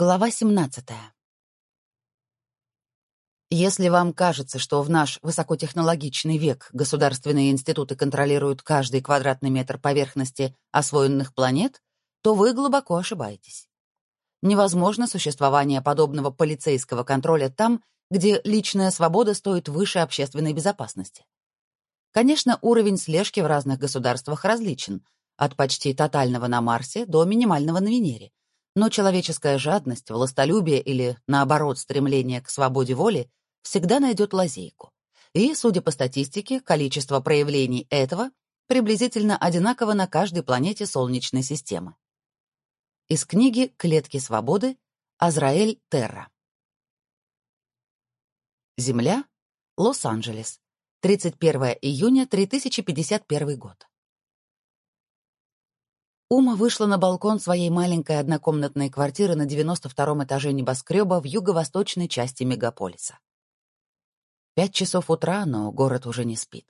Глава 17. Если вам кажется, что в наш высокотехнологичный век государственные институты контролируют каждый квадратный метр поверхности освоенных планет, то вы глубоко ошибаетесь. Невозможно существование подобного полицейского контроля там, где личная свобода стоит выше общественной безопасности. Конечно, уровень слежки в разных государствах различен, от почти тотального на Марсе до минимального на Венере, но человеческая жадность, властолюбие или, наоборот, стремление к свободе воли всегда найдет лазейку. И, судя по статистике, количество проявлений этого приблизительно одинаково на каждой планете Солнечной системы. Из книги «Клетки свободы» Азраэль Терра. Земля, Лос-Анджелес, 31 июня 3051 год. Ума вышла на балкон своей маленькой однокомнатной квартиры на 92-м этаже небоскреба в юго-восточной части мегаполиса. Пять часов утра, но город уже не спит.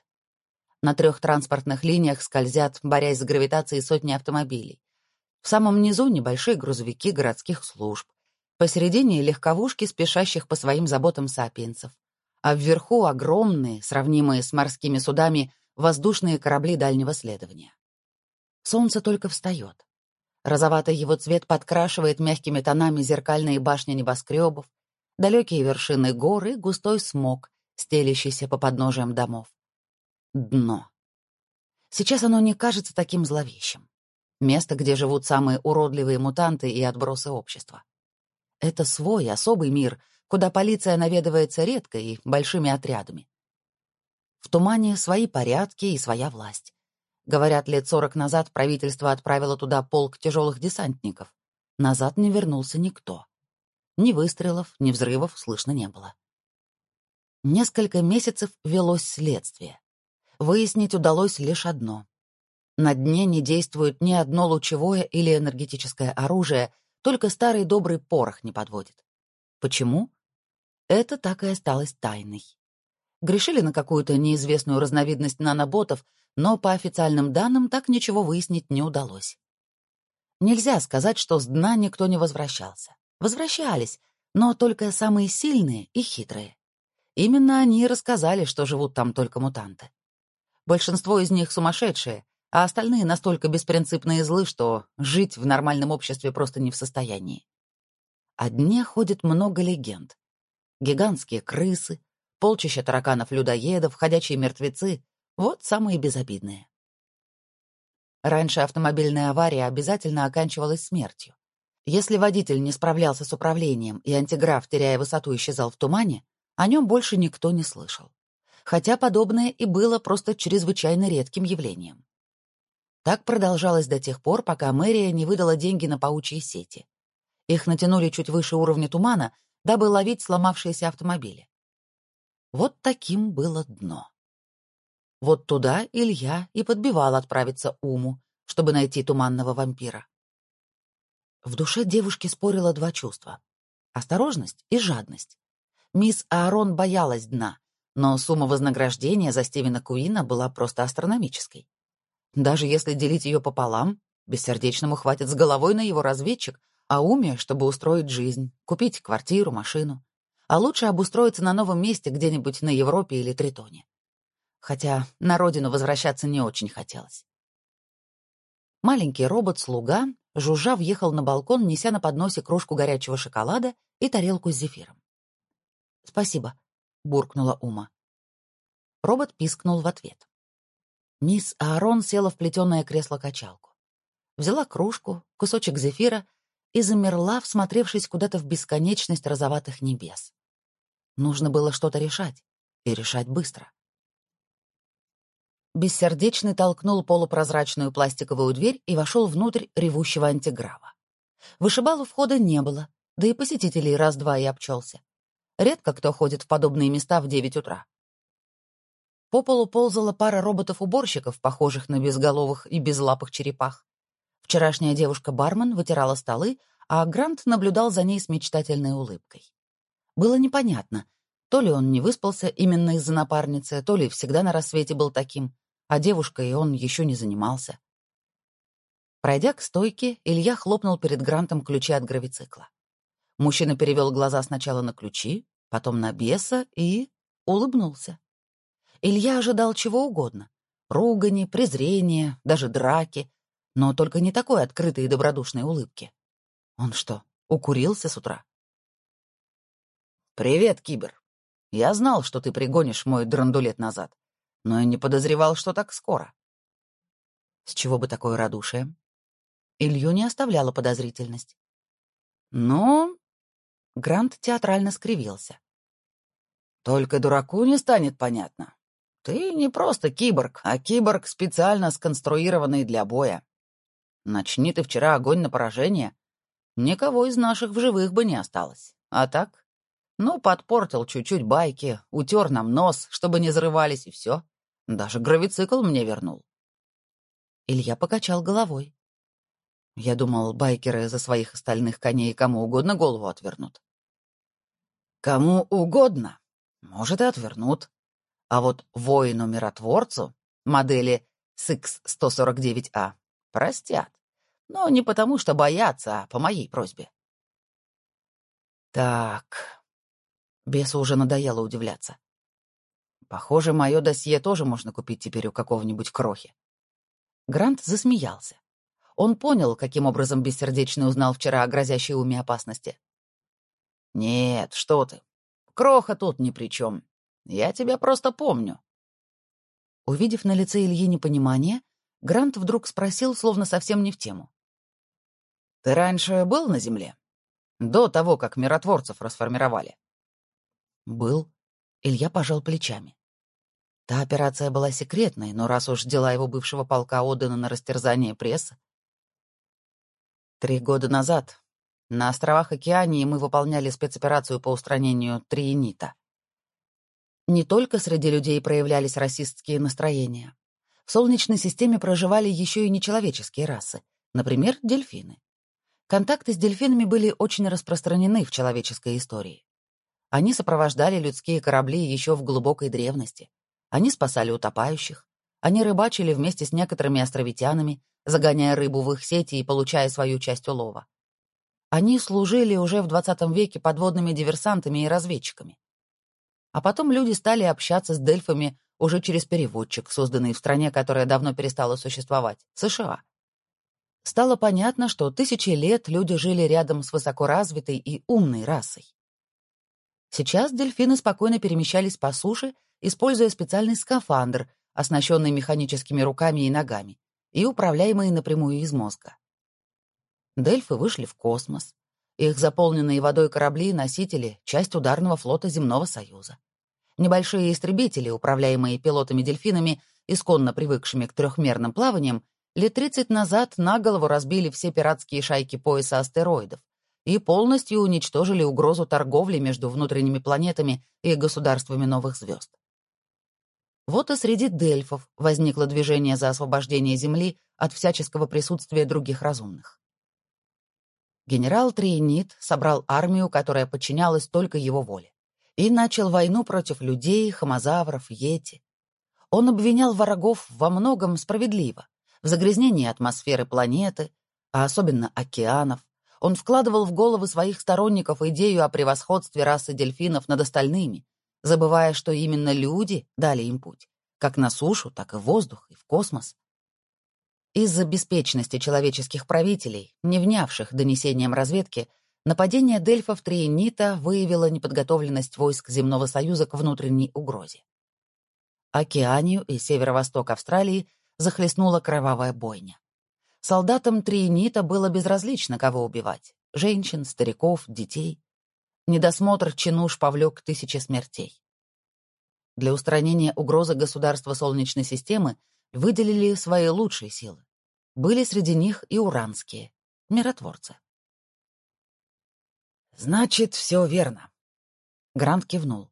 На трех транспортных линиях скользят, борясь с гравитацией, сотни автомобилей. В самом низу небольшие грузовики городских служб. Посередине — легковушки, спешащих по своим заботам сапиенсов. А вверху — огромные, сравнимые с морскими судами, воздушные корабли дальнего следования. Солнце только встает. Розоватый его цвет подкрашивает мягкими тонами зеркальные башни небоскребов, далекие вершины гор и густой смог, стелящийся по подножиям домов. Дно. Сейчас оно не кажется таким зловещим. Место, где живут самые уродливые мутанты и отбросы общества. Это свой, особый мир, куда полиция наведывается редко и большими отрядами. В тумане свои порядки и своя власть. Говорят, лет сорок назад правительство отправило туда полк тяжелых десантников. Назад не вернулся никто. Ни выстрелов, ни взрывов слышно не было. Несколько месяцев велось следствие. Выяснить удалось лишь одно. На дне не действует ни одно лучевое или энергетическое оружие, только старый добрый порох не подводит. Почему? Это так и осталось тайной. Грешили на какую-то неизвестную разновидность наноботов, но по официальным данным так ничего выяснить не удалось. Нельзя сказать, что с дна никто не возвращался. Возвращались, но только самые сильные и хитрые. Именно они рассказали, что живут там только мутанты. Большинство из них сумасшедшие, а остальные настолько беспринципные и злы, что жить в нормальном обществе просто не в состоянии. О дне ходит много легенд. Гигантские крысы, полчища тараканов-людоедов, ходячие мертвецы, вот самые безобидные. Раньше автомобильная авария обязательно оканчивалась смертью. Если водитель не справлялся с управлением и антиграф, теряя высоту, исчезал в тумане, о нем больше никто не слышал. Хотя подобное и было просто чрезвычайно редким явлением. Так продолжалось до тех пор, пока мэрия не выдала деньги на паучьи сети. Их натянули чуть выше уровня тумана, дабы ловить сломавшиеся автомобили. Вот таким было дно. Вот туда Илья и подбивал отправиться Уму, чтобы найти туманного вампира. В душе девушки спорило два чувства — осторожность и жадность. Мисс Аарон боялась дна, но сумма вознаграждения за Стивена Куина была просто астрономической. Даже если делить ее пополам, бессердечному хватит с головой на его разведчик, а уме, чтобы устроить жизнь, купить квартиру, машину. А лучше обустроиться на новом месте где-нибудь на Европе или Тритоне хотя на родину возвращаться не очень хотелось. Маленький робот-слуга, жужжа, въехал на балкон, неся на подносе кружку горячего шоколада и тарелку с зефиром. «Спасибо», — буркнула Ума. Робот пискнул в ответ. Мисс Аарон села в плетеное кресло-качалку. Взяла кружку, кусочек зефира и замерла, всмотревшись куда-то в бесконечность розоватых небес. Нужно было что-то решать, и решать быстро. Бессердечный толкнул полупрозрачную пластиковую дверь и вошел внутрь ревущего антиграва. Вышибал у входа не было, да и посетителей раз-два и обчелся. Редко кто ходит в подобные места в девять утра. По полу ползала пара роботов-уборщиков, похожих на безголовых и безлапых черепах. Вчерашняя девушка-бармен вытирала столы, а Грант наблюдал за ней с мечтательной улыбкой. Было непонятно, то ли он не выспался именно из-за напарницы, то ли всегда на рассвете был таким — а девушкой он еще не занимался. Пройдя к стойке, Илья хлопнул перед Грантом ключи от гравицикла. Мужчина перевел глаза сначала на ключи, потом на беса и улыбнулся. Илья ожидал чего угодно. Ругани, презрения, даже драки, но только не такой открытой и добродушной улыбки. Он что, укурился с утра? «Привет, Кибер. Я знал, что ты пригонишь мой драндулет назад, но и не подозревал, что так скоро». С чего бы такое радушие? Илью не оставляла подозрительность. «Ну...» — Грант театрально скривился. «Только дураку не станет понятно. Ты не просто киборг, а киборг, специально сконструированный для боя. Начни ты вчера огонь на поражение, никого из наших в живых бы не осталось. А так? Ну, подпортил чуть-чуть байки, утер нам нос, чтобы не взрывались, и все. Даже гравицикл мне вернул. Илья покачал головой. Я думал, байкеры за своих остальных коней кому угодно голову отвернут. Кому угодно. Может, и отвернут. А вот воину-миротворцу модели SX-149A простят. Но не потому, что боятся, а по моей просьбе. Так. Бесу уже надоело удивляться. Похоже, мое досье тоже можно купить теперь у какого-нибудь крохи. Грант засмеялся. Он понял, каким образом бессердечный узнал вчера о грозящей уме опасности. «Нет, что ты. Кроха тут ни при чем. Я тебя просто помню». Увидев на лице Ильи непонимание, Грант вдруг спросил, словно совсем не в тему. Ты раньше был на Земле? До того, как миротворцев расформировали? Был. Илья пожал плечами. Та операция была секретной, но раз уж дела его бывшего полка отданы на растерзание прессы... Три года назад на островах Океании мы выполняли спецоперацию по устранению триенита. Не только среди людей проявлялись расистские настроения. В Солнечной системе проживали еще и нечеловеческие расы, например, дельфины. Контакты с дельфинами были очень распространены в человеческой истории. Они сопровождали людские корабли еще в глубокой древности. Они спасали утопающих. Они рыбачили вместе с некоторыми островитянами, загоняя рыбу в их сети и получая свою часть улова. Они служили уже в 20 веке подводными диверсантами и разведчиками. А потом люди стали общаться с дельфами уже через переводчик, созданный в стране, которая давно перестала существовать — США стало понятно, что тысячи лет люди жили рядом с высокоразвитой и умной расой. Сейчас дельфины спокойно перемещались по суше, используя специальный скафандр, оснащенный механическими руками и ногами, и управляемый напрямую из мозга. Дельфы вышли в космос. Их заполненные водой корабли-носители — часть ударного флота Земного Союза. Небольшие истребители, управляемые пилотами-дельфинами, исконно привыкшими к трехмерным плаваниям, Лет 30 назад на голову разбили все пиратские шайки пояса астероидов и полностью уничтожили угрозу торговли между внутренними планетами и государствами новых звезд. Вот и среди дельфов возникло движение за освобождение Земли от всяческого присутствия других разумных. Генерал Триенит собрал армию, которая подчинялась только его воле, и начал войну против людей, хомозавров, йети. Он обвинял врагов во многом справедливо, в загрязнении атмосферы планеты, а особенно океанов, он вкладывал в головы своих сторонников идею о превосходстве расы дельфинов над остальными, забывая, что именно люди дали им путь, как на сушу, так и в воздух, и в космос. Из-за беспечности человеческих правителей, не внявших донесениям разведки, нападение дельфов Триенита выявило неподготовленность войск Земного Союза к внутренней угрозе. Океанию и северо-восток Австралии захлестнула кровавая бойня. Солдатам Триенита было безразлично, кого убивать — женщин, стариков, детей. Недосмотр чинуш повлек тысячи смертей. Для устранения угрозы государства Солнечной системы выделили свои лучшие силы. Были среди них и уранские, миротворцы. «Значит, все верно», — Грант кивнул.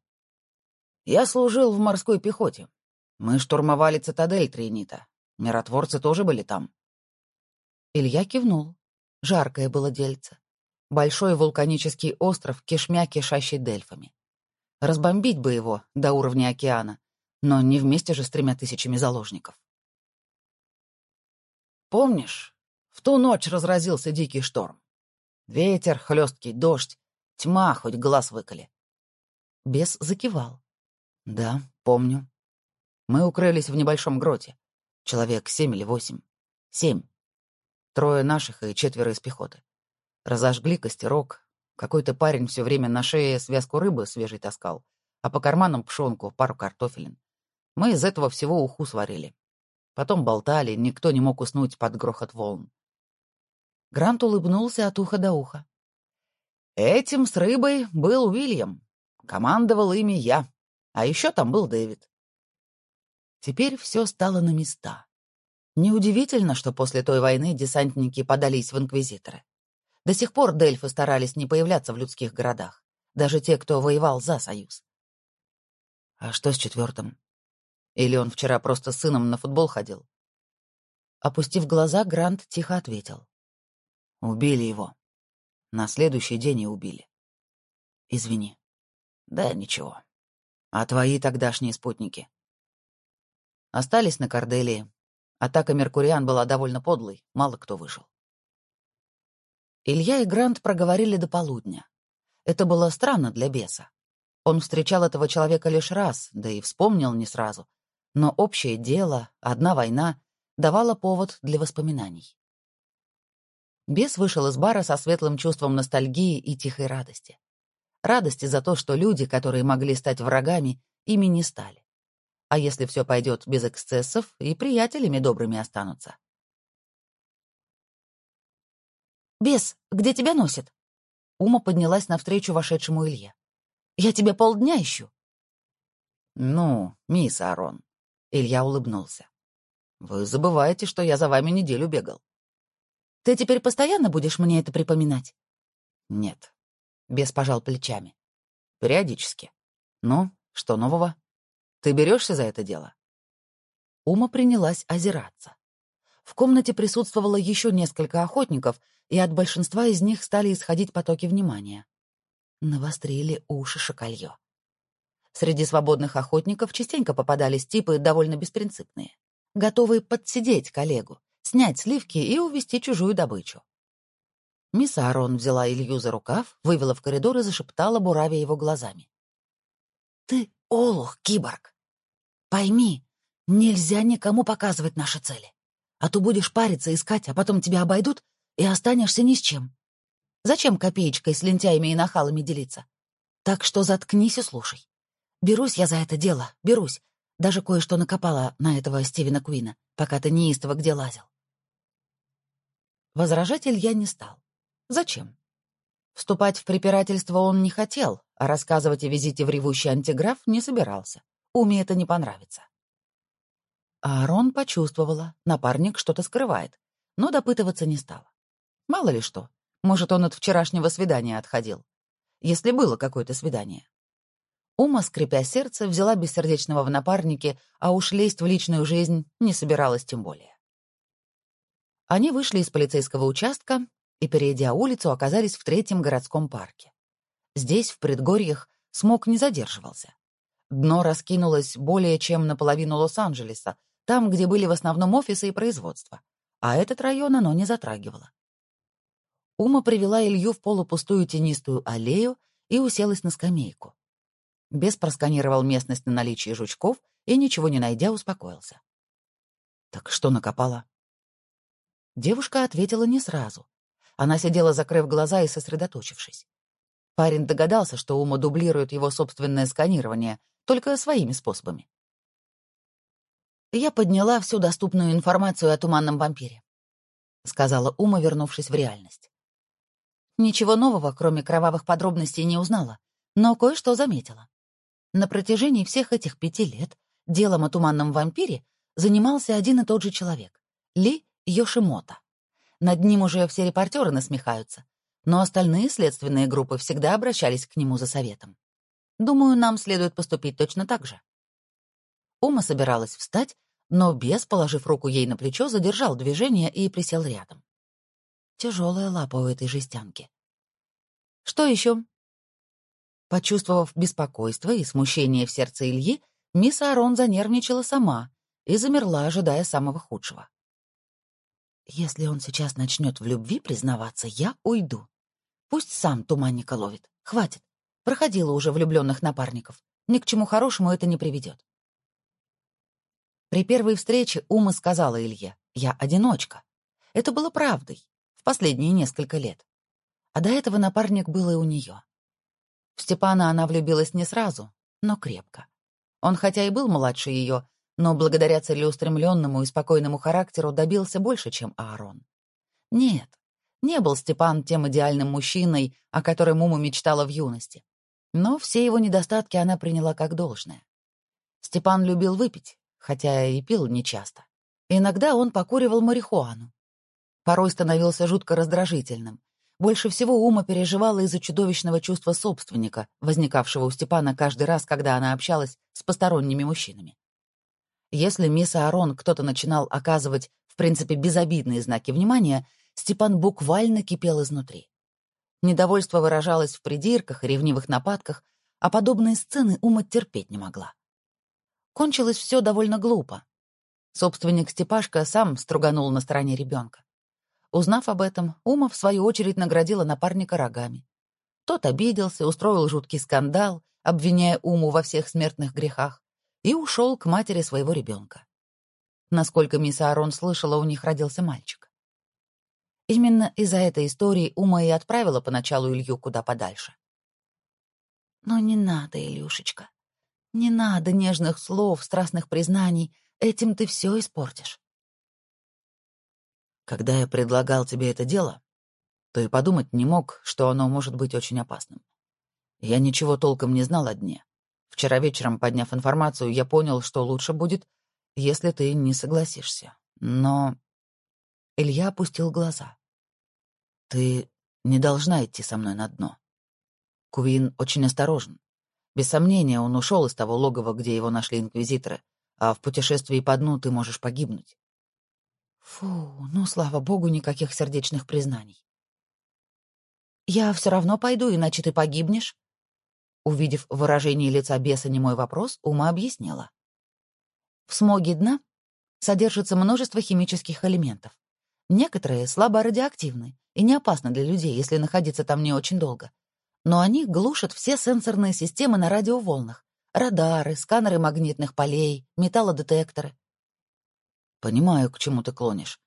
«Я служил в морской пехоте. Мы штурмовали цитадель Триенита, Миротворцы тоже были там. Илья кивнул. Жаркое было дельце. Большой вулканический остров, кишмя кишащий дельфами. Разбомбить бы его до уровня океана, но не вместе же с тремя тысячами заложников. Помнишь, в ту ночь разразился дикий шторм. Ветер, хлесткий дождь, Тьма, хоть глаз выколи. Бес закивал. Да, помню. Мы укрылись в небольшом гроте. Человек семь или восемь. Семь. Трое наших и четверо из пехоты. Разожгли костерок. Какой-то парень все время на шее связку рыбы свежей таскал, а по карманам пшенку, пару картофелин. Мы из этого всего уху сварили. Потом болтали, никто не мог уснуть под грохот волн. Грант улыбнулся от уха до уха. Этим с рыбой был Уильям. Командовал ими я. А еще там был Дэвид. Теперь все стало на места. Неудивительно, что после той войны десантники подались в инквизиторы. До сих пор дельфы старались не появляться в людских городах, даже те, кто воевал за Союз. А что с четвертым? Или он вчера просто с сыном на футбол ходил? Опустив глаза, Грант тихо ответил. Убили его. На следующий день и убили. Извини. Да, ничего. А твои тогдашние спутники? Остались на Корделии. Атака Меркуриан была довольно подлой, мало кто выжил. Илья и Грант проговорили до полудня. Это было странно для беса. Он встречал этого человека лишь раз, да и вспомнил не сразу. Но общее дело, одна война, давала повод для воспоминаний. Бес вышел из бара со светлым чувством ностальгии и тихой радости. Радости за то, что люди, которые могли стать врагами, ими не стали. А если все пойдет без эксцессов, и приятелями добрыми останутся. «Бес, где тебя носит?» Ума поднялась навстречу вошедшему Илье. «Я тебя полдня ищу». «Ну, мисс Арон», — Илья улыбнулся. «Вы забываете, что я за вами неделю бегал. Ты теперь постоянно будешь мне это припоминать? Нет. Бес пожал плечами. Периодически. Ну, что нового? Ты берешься за это дело? Ума принялась озираться. В комнате присутствовало еще несколько охотников, и от большинства из них стали исходить потоки внимания. Навострили уши шакалье. Среди свободных охотников частенько попадались типы довольно беспринципные, готовые подсидеть коллегу, снять сливки и увести чужую добычу. Мисс Арон взяла Илью за рукав, вывела в коридор и зашептала, буравя его глазами. «Ты олух, киборг! Пойми, нельзя никому показывать наши цели. А то будешь париться, искать, а потом тебя обойдут, и останешься ни с чем. Зачем копеечкой с лентяями и нахалами делиться? Так что заткнись и слушай. Берусь я за это дело, берусь. Даже кое-что накопала на этого Стивена Куина, пока ты неистово где лазил. Возражать Илья не стал. Зачем? Вступать в препирательство он не хотел, а рассказывать о визите в ревущий антиграф не собирался. Уме это не понравится. А Арон почувствовала, напарник что-то скрывает, но допытываться не стала. Мало ли что, может, он от вчерашнего свидания отходил. Если было какое-то свидание. Ума, скрипя сердце, взяла бессердечного в напарнике, а уж лезть в личную жизнь не собиралась тем более. Они вышли из полицейского участка и, перейдя улицу, оказались в третьем городском парке. Здесь, в предгорьях, смог не задерживался. Дно раскинулось более чем наполовину Лос-Анджелеса, там, где были в основном офисы и производства, а этот район оно не затрагивало. Ума привела Илью в полупустую тенистую аллею и уселась на скамейку. Бес просканировал местность на наличие жучков и, ничего не найдя, успокоился. «Так что накопала?» Девушка ответила не сразу. Она сидела, закрыв глаза и сосредоточившись. Парень догадался, что Ума дублирует его собственное сканирование, только своими способами. «Я подняла всю доступную информацию о туманном вампире», — сказала Ума, вернувшись в реальность. Ничего нового, кроме кровавых подробностей, не узнала, но кое-что заметила. На протяжении всех этих пяти лет делом о туманном вампире занимался один и тот же человек — Ли Йошимото. Над ним уже все репортеры насмехаются, но остальные следственные группы всегда обращались к нему за советом. Думаю, нам следует поступить точно так же. Ума собиралась встать, но бес, положив руку ей на плечо, задержал движение и присел рядом. Тяжелая лапа у этой жестянки. Что еще? Почувствовав беспокойство и смущение в сердце Ильи, мисс Арон занервничала сама и замерла, ожидая самого худшего. Если он сейчас начнет в любви признаваться, я уйду. Пусть сам туманника ловит, Хватит. Проходила уже влюбленных напарников. Ни к чему хорошему это не приведет. При первой встрече Ума сказала Илье, «Я одиночка». Это было правдой в последние несколько лет. А до этого напарник был и у нее. В Степана она влюбилась не сразу, но крепко. Он хотя и был младше ее, но благодаря целеустремленному и спокойному характеру добился больше, чем Аарон. Нет, не был Степан тем идеальным мужчиной, о котором Ума мечтала в юности. Но все его недостатки она приняла как должное. Степан любил выпить, хотя и пил нечасто. Иногда он покуривал марихуану. Порой становился жутко раздражительным. Больше всего Ума переживала из-за чудовищного чувства собственника, возникавшего у Степана каждый раз, когда она общалась с посторонними мужчинами. Если мисс Аарон кто-то начинал оказывать, в принципе, безобидные знаки внимания, Степан буквально кипел изнутри. Недовольство выражалось в придирках и ревнивых нападках, а подобные сцены Ума терпеть не могла. Кончилось все довольно глупо. Собственник Степашка сам струганул на стороне ребенка. Узнав об этом, Ума, в свою очередь, наградила напарника рогами. Тот обиделся, устроил жуткий скандал, обвиняя Уму во всех смертных грехах, и ушел к матери своего ребенка. Насколько мисс Аарон слышала, у них родился мальчик. Именно из-за этой истории Ума и отправила поначалу Илью куда подальше. «Но не надо, Илюшечка», не надо нежных слов, страстных признаний. Этим ты все испортишь. Когда я предлагал тебе это дело, то и подумать не мог, что оно может быть очень опасным. Я ничего толком не знал о дне. Вчера вечером, подняв информацию, я понял, что лучше будет, если ты не согласишься. Но... Илья опустил глаза. Ты не должна идти со мной на дно. Кувин очень осторожен. Без сомнения, он ушел из того логова, где его нашли инквизиторы, а в путешествии по дну ты можешь погибнуть. Фу, ну, слава богу, никаких сердечных признаний. Я все равно пойду, иначе ты погибнешь. Увидев выражение лица беса немой вопрос, Ума объяснила. В смоге дна содержится множество химических элементов. Некоторые слабо радиоактивны и не опасны для людей, если находиться там не очень долго но они глушат все сенсорные системы на радиоволнах. Радары, сканеры магнитных полей, металлодетекторы. Понимаю, к чему ты клонишь.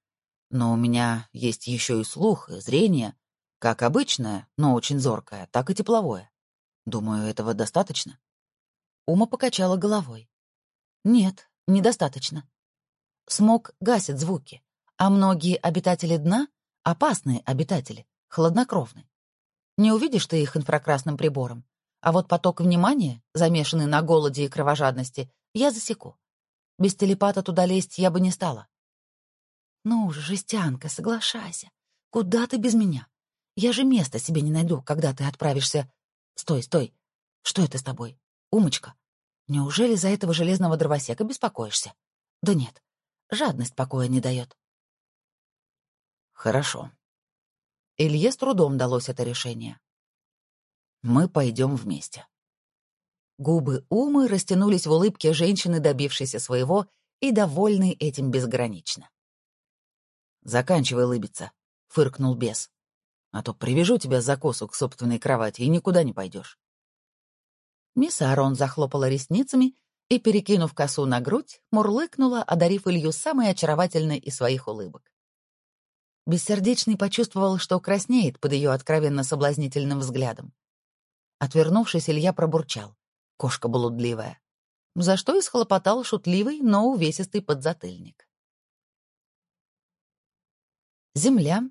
Но у меня есть еще и слух, и зрение. Как обычное, но очень зоркое, так и тепловое. Думаю, этого достаточно. Ума покачала головой. Нет, недостаточно. Смог гасит звуки, а многие обитатели дна — опасные обитатели, хладнокровны. Не увидишь ты их инфракрасным прибором. А вот поток внимания, замешанный на голоде и кровожадности, я засеку. Без телепата туда лезть я бы не стала. Ну же, жестянка, соглашайся. Куда ты без меня? Я же места себе не найду, когда ты отправишься... Стой, стой. Что это с тобой? Умочка. Неужели за этого железного дровосека беспокоишься? Да нет, жадность покоя не дает. Хорошо. Илье с трудом далось это решение. «Мы пойдем вместе». Губы Умы растянулись в улыбке женщины, добившейся своего и довольной этим безгранично. «Заканчивай лыбиться», — фыркнул бес. «А то привяжу тебя за косу к собственной кровати, и никуда не пойдешь». Мисс Арон захлопала ресницами и, перекинув косу на грудь, мурлыкнула, одарив Илью самой очаровательной из своих улыбок. Бессердечный почувствовал, что краснеет под ее откровенно соблазнительным взглядом. Отвернувшись, Илья пробурчал. Кошка блудливая. За что и схлопотал шутливый, но увесистый подзатыльник. Земля,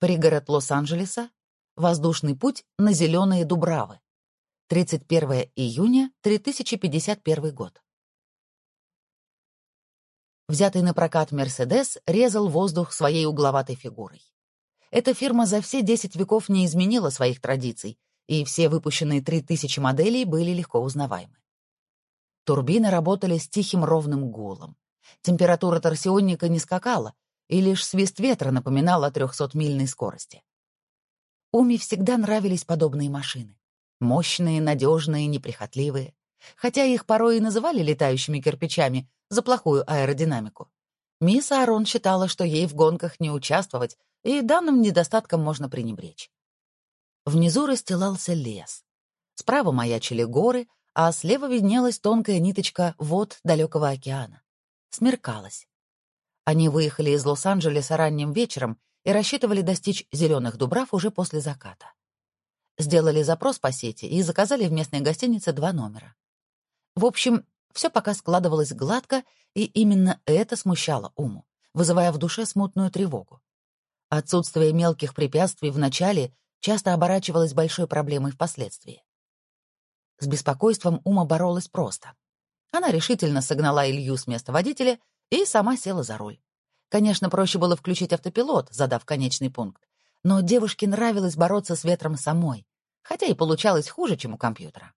пригород Лос-Анджелеса, воздушный путь на Зеленые Дубравы. 31 июня 3051 год. Взятый на прокат «Мерседес» резал воздух своей угловатой фигурой. Эта фирма за все 10 веков не изменила своих традиций, и все выпущенные 3000 моделей были легко узнаваемы. Турбины работали с тихим ровным гулом. Температура торсионника не скакала, и лишь свист ветра напоминал о 300-мильной скорости. Уми всегда нравились подобные машины. Мощные, надежные, неприхотливые. Хотя их порой и называли летающими кирпичами, за плохую аэродинамику. Мисс Арон считала, что ей в гонках не участвовать, и данным недостатком можно пренебречь. Внизу расстилался лес. Справа маячили горы, а слева виднелась тонкая ниточка вод далекого океана. Смеркалось. Они выехали из Лос-Анджелеса ранним вечером и рассчитывали достичь зеленых дубрав уже после заката. Сделали запрос по сети и заказали в местной гостинице два номера. В общем, все пока складывалось гладко, и именно это смущало Уму, вызывая в душе смутную тревогу. Отсутствие мелких препятствий в начале часто оборачивалось большой проблемой впоследствии. С беспокойством Ума боролась просто. Она решительно согнала Илью с места водителя и сама села за руль. Конечно, проще было включить автопилот, задав конечный пункт, но девушке нравилось бороться с ветром самой, хотя и получалось хуже, чем у компьютера.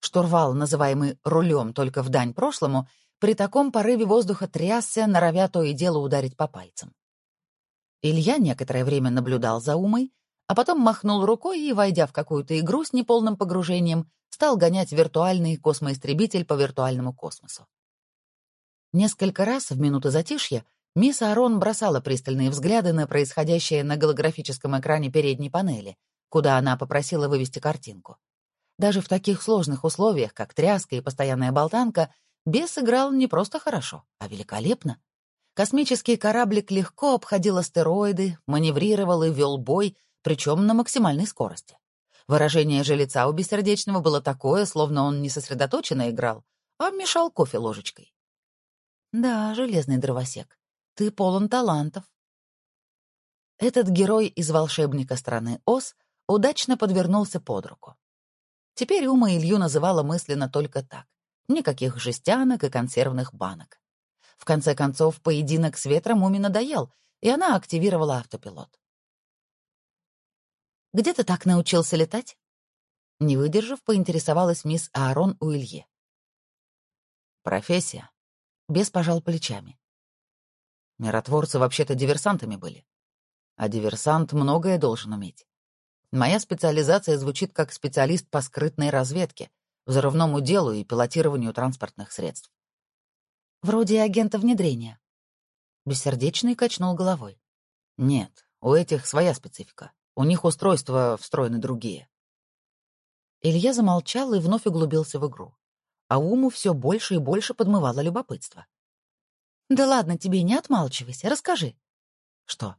Штурвал, называемый рулем только в дань прошлому, при таком порыве воздуха трясся, норовя то и дело ударить по пальцам. Илья некоторое время наблюдал за Умой, а потом махнул рукой и, войдя в какую-то игру с неполным погружением, стал гонять виртуальный космоистребитель по виртуальному космосу. Несколько раз в минуты затишья мисс Арон бросала пристальные взгляды на происходящее на голографическом экране передней панели, куда она попросила вывести картинку. Даже в таких сложных условиях, как тряска и постоянная болтанка, бес играл не просто хорошо, а великолепно. Космический кораблик легко обходил астероиды, маневрировал и вел бой, причем на максимальной скорости. Выражение же лица у Бессердечного было такое, словно он не сосредоточенно играл, а мешал кофе ложечкой. «Да, железный дровосек, ты полон талантов». Этот герой из волшебника страны Оз удачно подвернулся под руку. Теперь Ума Илью называла мысленно только так. Никаких жестянок и консервных банок. В конце концов, поединок с ветром Уме надоел, и она активировала автопилот. «Где ты так научился летать?» Не выдержав, поинтересовалась мисс Аарон у Ильи. «Профессия». Бес пожал плечами. Миротворцы вообще-то диверсантами были. А диверсант многое должен уметь. Моя специализация звучит как специалист по скрытной разведке, взрывному делу и пилотированию транспортных средств. Вроде агента внедрения. Бессердечный качнул головой. Нет, у этих своя специфика. У них устройства встроены другие. Илья замолчал и вновь углубился в игру. А уму все больше и больше подмывало любопытство. «Да ладно тебе, не отмалчивайся, расскажи». «Что?»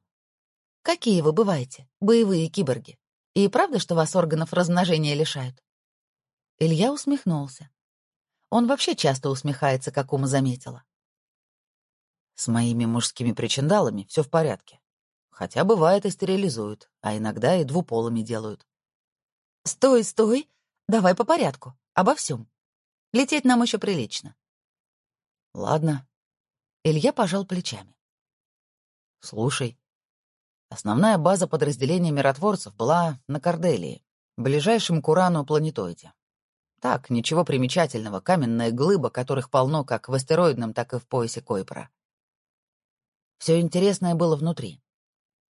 «Какие вы бываете, боевые киборги?» И правда, что вас органов размножения лишают?» Илья усмехнулся. Он вообще часто усмехается, как Ума заметила. «С моими мужскими причиндалами все в порядке. Хотя бывает и стерилизуют, а иногда и двуполыми делают». «Стой, стой! Давай по порядку, обо всем. Лететь нам еще прилично». «Ладно». Илья пожал плечами. «Слушай, Основная база подразделения миротворцев была на Корделии, ближайшем к Урану планетоиде. Так, ничего примечательного, каменная глыба, которых полно как в астероидном, так и в поясе Койпера. Все интересное было внутри.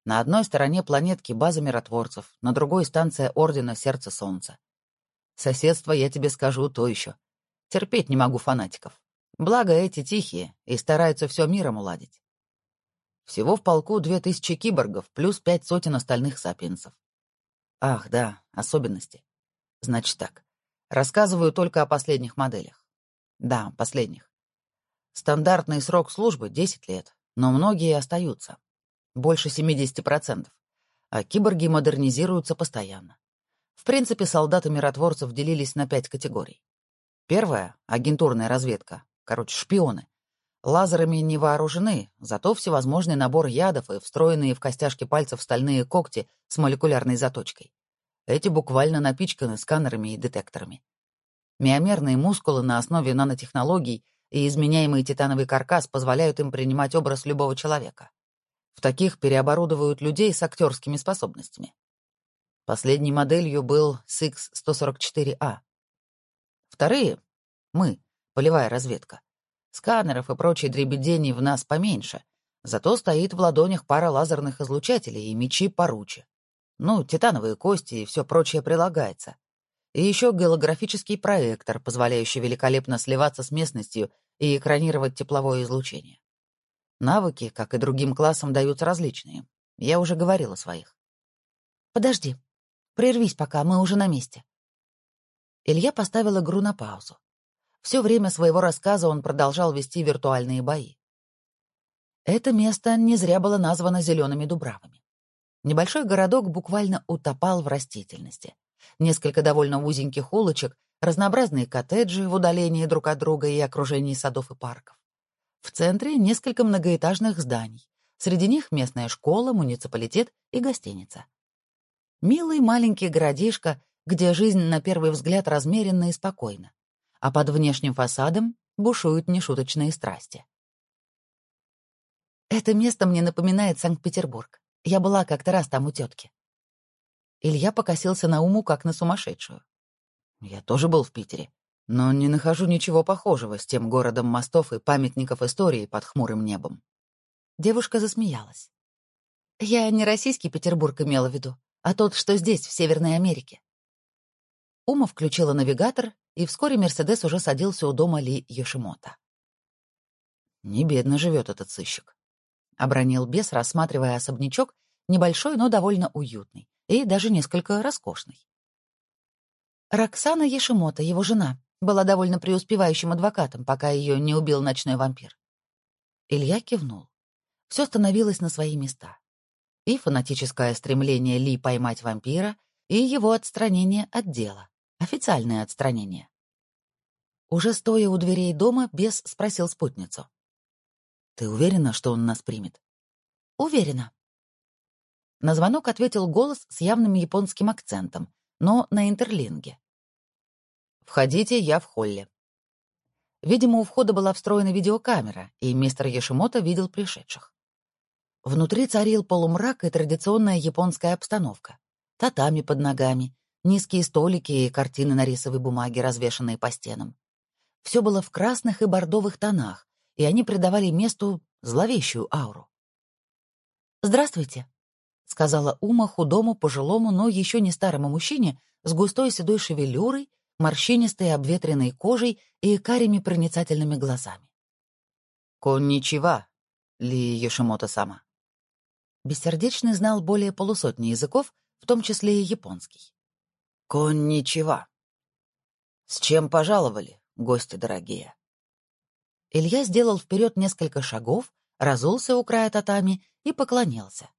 На одной стороне планетки база миротворцев, на другой — станция Ордена Сердце Солнца. Соседство, я тебе скажу, то еще. Терпеть не могу фанатиков. Благо, эти тихие и стараются все миром уладить. Всего в полку две тысячи киборгов плюс пять сотен остальных сапиенсов. Ах, да, особенности. Значит так. Рассказываю только о последних моделях. Да, последних. Стандартный срок службы — 10 лет, но многие остаются. Больше 70%. А киборги модернизируются постоянно. В принципе, солдаты миротворцев делились на пять категорий. Первая — агентурная разведка, короче, шпионы. Лазерами не вооружены, зато всевозможный набор ядов и встроенные в костяшки пальцев стальные когти с молекулярной заточкой. Эти буквально напичканы сканерами и детекторами. Миомерные мускулы на основе нанотехнологий и изменяемый титановый каркас позволяют им принимать образ любого человека. В таких переоборудовывают людей с актерскими способностями. Последней моделью был SIX-144A. Вторые — мы, полевая разведка. Сканеров и прочей дребедений в нас поменьше, зато стоит в ладонях пара лазерных излучателей и мечи поруче. Ну, титановые кости и все прочее прилагается. И еще голографический проектор, позволяющий великолепно сливаться с местностью и экранировать тепловое излучение. Навыки, как и другим классам, даются различные. Я уже говорила своих. «Подожди. Прервись пока, мы уже на месте». Илья поставил игру на паузу. Все время своего рассказа он продолжал вести виртуальные бои. Это место не зря было названо зелеными дубравами. Небольшой городок буквально утопал в растительности. Несколько довольно узеньких улочек, разнообразные коттеджи в удалении друг от друга и окружении садов и парков. В центре несколько многоэтажных зданий. Среди них местная школа, муниципалитет и гостиница. Милый маленький городишко, где жизнь на первый взгляд размеренна и спокойна, а под внешним фасадом бушуют нешуточные страсти. Это место мне напоминает Санкт-Петербург. Я была как-то раз там у тетки. Илья покосился на уму, как на сумасшедшую. Я тоже был в Питере, но не нахожу ничего похожего с тем городом мостов и памятников истории под хмурым небом. Девушка засмеялась. Я не российский Петербург имела в виду, а тот, что здесь, в Северной Америке. Ума включила навигатор, и вскоре Мерседес уже садился у дома Ли Йошимота. «Не бедно живет этот сыщик», — обронил бес, рассматривая особнячок, небольшой, но довольно уютный, и даже несколько роскошный. Роксана Ешимота, его жена, была довольно преуспевающим адвокатом, пока ее не убил ночной вампир. Илья кивнул. Все становилось на свои места. И фанатическое стремление Ли поймать вампира, и его отстранение от дела. Официальное отстранение. Уже стоя у дверей дома, бес спросил спутницу. «Ты уверена, что он нас примет?» «Уверена». На звонок ответил голос с явным японским акцентом, но на интерлинге. «Входите, я в холле». Видимо, у входа была встроена видеокамера, и мистер Яшимото видел пришедших. Внутри царил полумрак и традиционная японская обстановка. Татами под ногами, низкие столики и картины на рисовой бумаге, развешанные по стенам. Все было в красных и бордовых тонах, и они придавали месту зловещую ауру. «Здравствуйте», — сказала Ума худому, пожилому, но еще не старому мужчине с густой седой шевелюрой, морщинистой обветренной кожей и карими проницательными глазами. «Конничева, Ли Йошимото-сама». Бессердечный знал более полусотни языков, в том числе и японский. «Конничева». «С чем пожаловали, гости дорогие?» Илья сделал вперед несколько шагов, разулся у края татами и поклонился.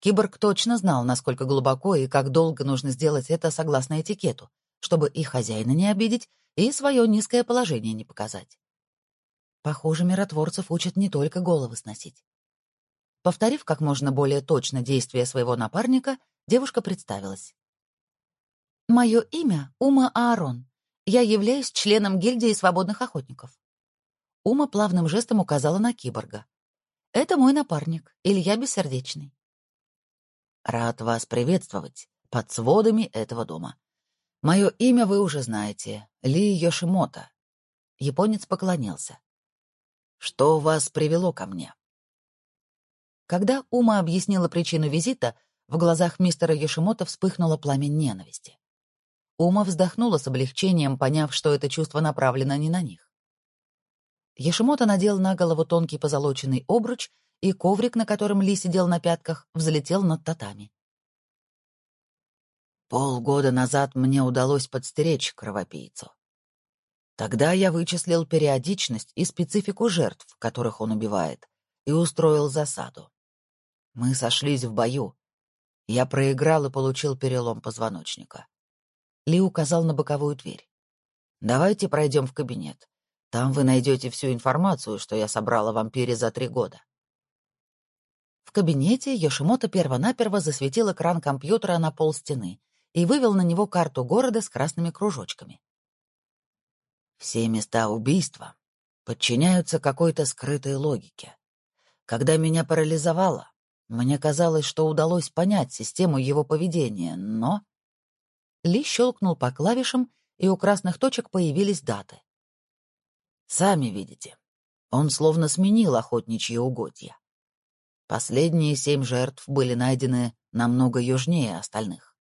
Киборг точно знал, насколько глубоко и как долго нужно сделать это согласно этикету, чтобы и хозяина не обидеть, и свое низкое положение не показать. Похоже, миротворцев учат не только головы сносить. Повторив как можно более точно действия своего напарника, девушка представилась. «Мое имя — Ума Аарон. Я являюсь членом гильдии свободных охотников». Ума плавным жестом указала на киборга. «Это мой напарник, Илья Бессердечный. Рад вас приветствовать под сводами этого дома. Мое имя вы уже знаете, Ли Йошимото. Японец поклонился. Что вас привело ко мне? Когда Ума объяснила причину визита, в глазах мистера Йошимото вспыхнуло пламя ненависти. Ума вздохнула с облегчением, поняв, что это чувство направлено не на них. Яшимото надел на голову тонкий позолоченный обруч и коврик, на котором Ли сидел на пятках, взлетел над татами. Полгода назад мне удалось подстеречь кровопийцу. Тогда я вычислил периодичность и специфику жертв, которых он убивает, и устроил засаду. Мы сошлись в бою. Я проиграл и получил перелом позвоночника. Ли указал на боковую дверь. «Давайте пройдем в кабинет. Там вы найдете всю информацию, что я собрал о вампире за три года». В кабинете Йошимото первонаперво засветил экран компьютера на пол стены и вывел на него карту города с красными кружочками. Все места убийства подчиняются какой-то скрытой логике. Когда меня парализовало, мне казалось, что удалось понять систему его поведения, но... Ли щелкнул по клавишам, и у красных точек появились даты. Сами видите, он словно сменил охотничьи угодья. Последние семь жертв были найдены намного южнее остальных.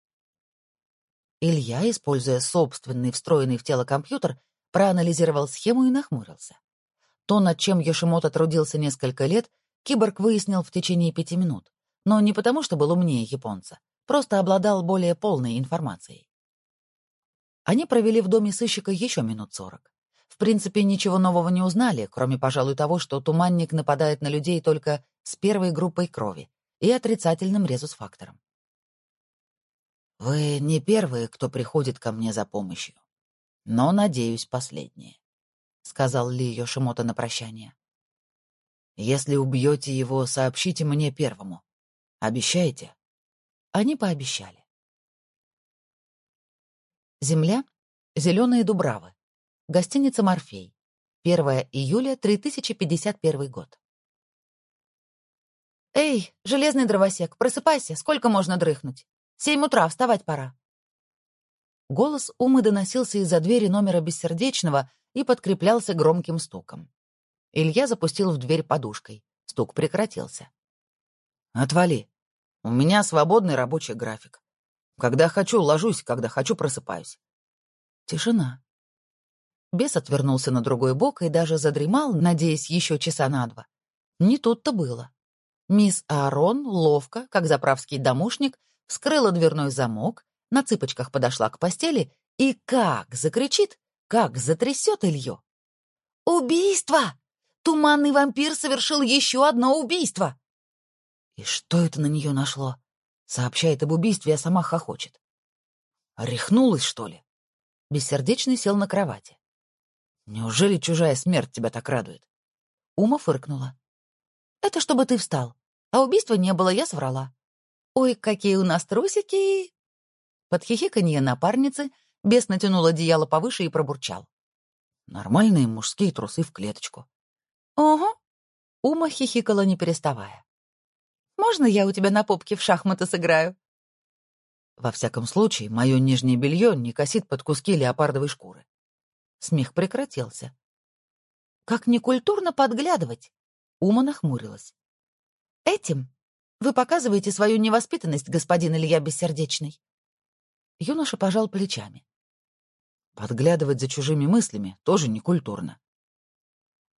Илья, используя собственный встроенный в тело компьютер, проанализировал схему и нахмурился. То, над чем Йошимото трудился несколько лет, киборг выяснил в течение пяти минут. Но не потому, что был умнее японца, просто обладал более полной информацией. Они провели в доме сыщика еще минут сорок. В принципе, ничего нового не узнали, кроме, пожалуй, того, что туманник нападает на людей только с первой группой крови и отрицательным резус-фактором. «Вы не первые, кто приходит ко мне за помощью, но, надеюсь, последние», — сказал Ли Йошимото на прощание. «Если убьете его, сообщите мне первому. Обещаете?» Они пообещали. Земля — зеленые дубравы. Гостиница «Морфей». 1 июля 3051 год. «Эй, железный дровосек, просыпайся, сколько можно дрыхнуть? Семь утра, вставать пора». Голос Умы доносился из-за двери номера бессердечного и подкреплялся громким стуком. Илья запустил в дверь подушкой. Стук прекратился. «Отвали. У меня свободный рабочий график. Когда хочу, ложусь, когда хочу, просыпаюсь». Тишина. Бес отвернулся на другой бок и даже задремал, надеясь еще часа на два. Не тут-то было. Мисс Аарон ловко, как заправский домушник, вскрыла дверной замок, на цыпочках подошла к постели и как закричит, как затрясет Илью. «Убийство! Туманный вампир совершил еще одно убийство!» И что это на нее нашло? Сообщает об убийстве, а сама хохочет. Рехнулась, что ли? Бессердечный сел на кровати. Неужели чужая смерть тебя так радует? Ума фыркнула. Это чтобы ты встал. А убийства не было, я соврала. Ой, какие у нас трусики! Под хихиканье напарницы бес натянул одеяло повыше и пробурчал. Нормальные мужские трусы в клеточку. Ого. Ума хихикала, не переставая. Можно я у тебя на попке в шахматы сыграю? Во всяком случае, мое нижнее белье не косит под куски леопардовой шкуры. Смех прекратился. Как некультурно подглядывать. Ума нахмурилась. Этим вы показываете свою невоспитанность, господин Илья Бессердечный. Юноша пожал плечами. Подглядывать за чужими мыслями тоже некультурно.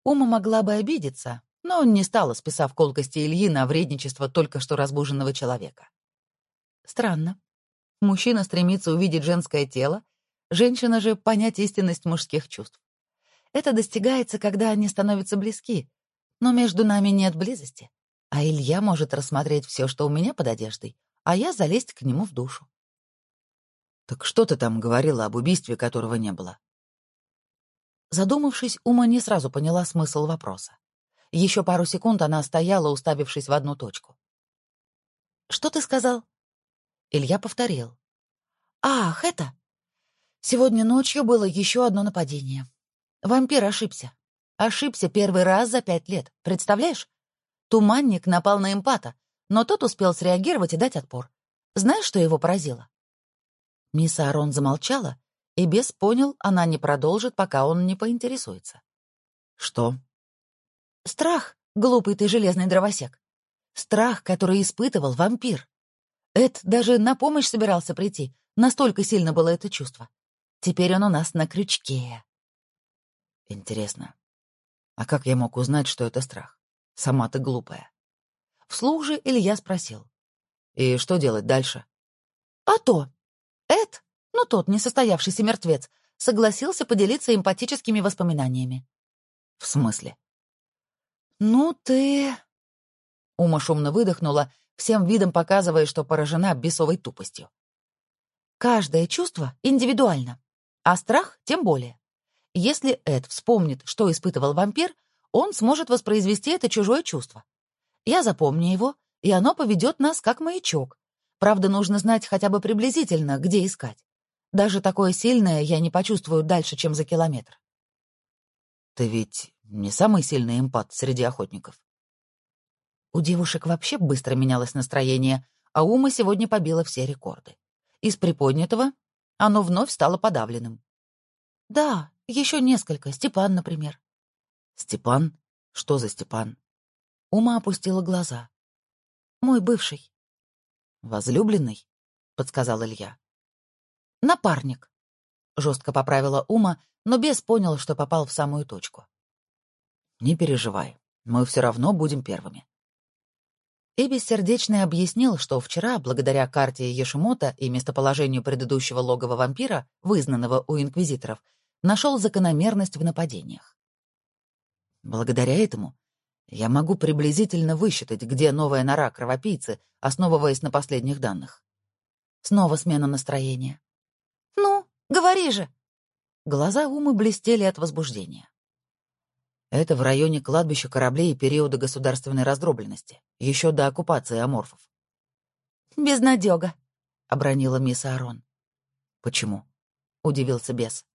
Ума могла бы обидеться, но он не стал, списав колкости Ильи на вредничество только что разбуженного человека. Странно. Мужчина стремится увидеть женское тело, женщина же — понять истинность мужских чувств. Это достигается, когда они становятся близки, но между нами нет близости, а Илья может рассмотреть все, что у меня под одеждой, а я залезть к нему в душу. «Так что ты там говорила об убийстве, которого не было?» Задумавшись, Ума не сразу поняла смысл вопроса. Еще пару секунд она стояла, уставившись в одну точку. «Что ты сказал?» Илья повторил. «Ах, это! Сегодня ночью было еще одно нападение. Вампир ошибся. Ошибся первый раз за пять лет. Представляешь? Туманник напал на эмпата, но тот успел среагировать и дать отпор. Знаешь, что его поразило?» Мисс Арон замолчала, и бес понял, она не продолжит, пока он не поинтересуется. «Что?» Страх, глупый ты железный дровосек. Страх, который испытывал вампир. Эд даже на помощь собирался прийти, настолько сильно было это чувство. Теперь он у нас на крючке. Интересно, а как я мог узнать, что это страх? Сама ты глупая. Вслух же Илья спросил. И что делать дальше? А то. Эд, ну тот несостоявшийся мертвец, согласился поделиться эмпатическими воспоминаниями. В смысле? «Ну ты...» Ума шумно выдохнула, всем видом показывая, что поражена бесовой тупостью. «Каждое чувство индивидуально, а страх тем более. Если Эд вспомнит, что испытывал вампир, он сможет воспроизвести это чужое чувство. Я запомню его, и оно поведет нас как маячок. Правда, нужно знать хотя бы приблизительно, где искать. Даже такое сильное я не почувствую дальше, чем за километр. Ты ведь не самый сильный эмпат среди охотников. У девушек вообще быстро менялось настроение, а Ума сегодня побила все рекорды. Из приподнятого оно вновь стало подавленным. «Да, еще несколько. Степан, например». «Степан? Что за Степан?» Ума опустила глаза. «Мой бывший». «Возлюбленный?» — подсказал Илья. «Напарник», — жестко поправила Ума, но бес понял, что попал в самую точку. Не переживай, мы все равно будем первыми. И бессердечный объяснил, что вчера, благодаря карте Ешимота и местоположению предыдущего логова вампира, вызнанного у инквизиторов, нашел закономерность в нападениях. Благодаря этому я могу приблизительно высчитать, где новая нора кровопийцы, основываясь на последних данных. Снова смена настроения. «Ну, говори же!» Глаза Умы блестели от возбуждения. Это в районе кладбища кораблей периода государственной раздробленности, еще до оккупации аморфов. «Безнадега», — обронила мисс Арон. «Почему?» — удивился бес.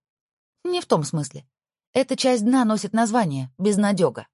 «Не в том смысле. Эта часть дна носит название «Безнадега».